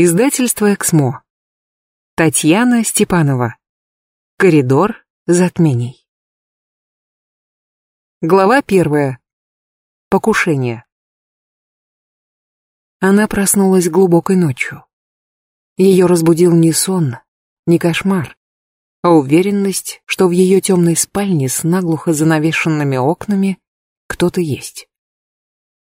Издательство «Эксмо». Татьяна Степанова. Коридор затмений. Глава первая. Покушение. Она проснулась глубокой ночью. Ее разбудил не сон, не кошмар, а уверенность, что в ее темной спальне с наглухо занавешенными окнами кто-то есть.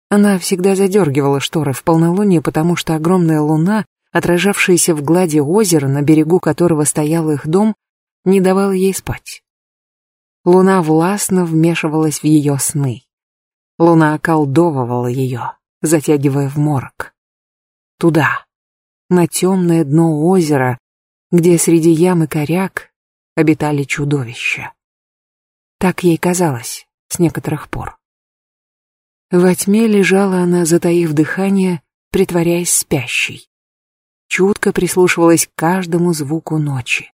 Она всегда задергивала шторы в полнолуние, потому что огромная луна отражавшееся в глади озера, на берегу которого стоял их дом, не давал ей спать. Луна властно вмешивалась в ее сны. Луна околдовывала ее, затягивая в морг. Туда, на темное дно озера, где среди ям и коряк обитали чудовища. Так ей казалось с некоторых пор. Во тьме лежала она, затаив дыхание, притворяясь спящей чутко прислушивалась к каждому звуку ночи.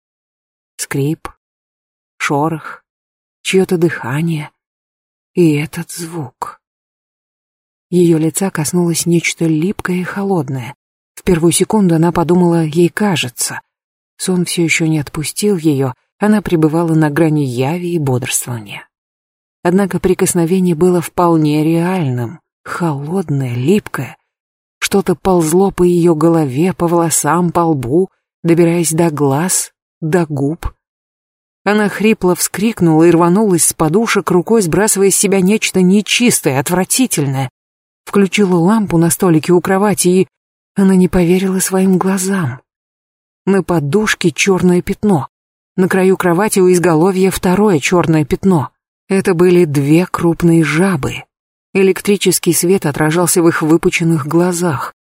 Скрип, шорох, чье-то дыхание и этот звук. Ее лица коснулось нечто липкое и холодное. В первую секунду она подумала, ей кажется. Сон все еще не отпустил ее, она пребывала на грани яви и бодрствования. Однако прикосновение было вполне реальным, холодное, липкое, что-то ползло по ее голове, по волосам, по лбу, добираясь до глаз, до губ. Она хрипло вскрикнула и рванулась с подушек, рукой сбрасывая с себя нечто нечистое, отвратительное. Включила лампу на столике у кровати и... Она не поверила своим глазам. На подушке черное пятно. На краю кровати у изголовья второе черное пятно. Это были две крупные жабы, Электрический свет отражался в их выпученных глазах.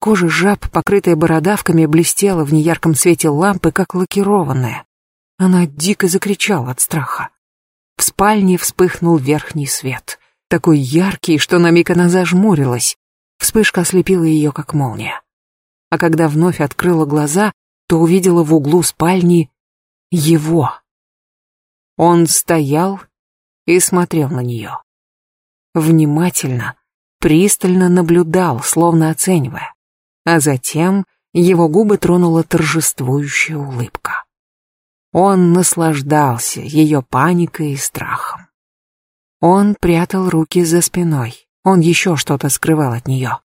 Кожа жаб, покрытая бородавками, блестела в неярком свете лампы, как лакированная. Она дико закричала от страха. В спальне вспыхнул верхний свет, такой яркий, что на миг она зажмурилась. Вспышка ослепила ее, как молния. А когда вновь открыла глаза, то увидела в углу спальни его. Он стоял и смотрел на нее внимательно, пристально наблюдал, словно оценивая. А затем его губы тронула торжествующая улыбка. Он наслаждался ее паникой и страхом. Он прятал руки за спиной, он еще что-то скрывал от нее.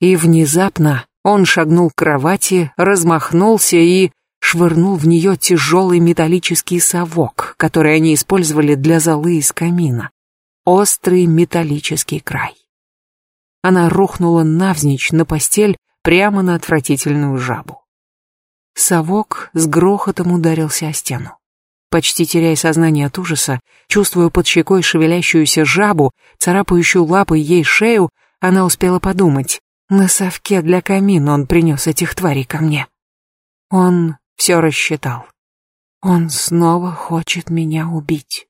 И внезапно он шагнул к кровати, размахнулся и швырнул в нее тяжелый металлический совок, который они использовали для золы из камина острый металлический край. Она рухнула навзничь на постель прямо на отвратительную жабу. Совок с грохотом ударился о стену. Почти теряя сознание от ужаса, чувствуя под щекой шевелящуюся жабу, царапающую лапой ей шею, она успела подумать, на совке для камина он принес этих тварей ко мне. Он все рассчитал. Он снова хочет меня убить.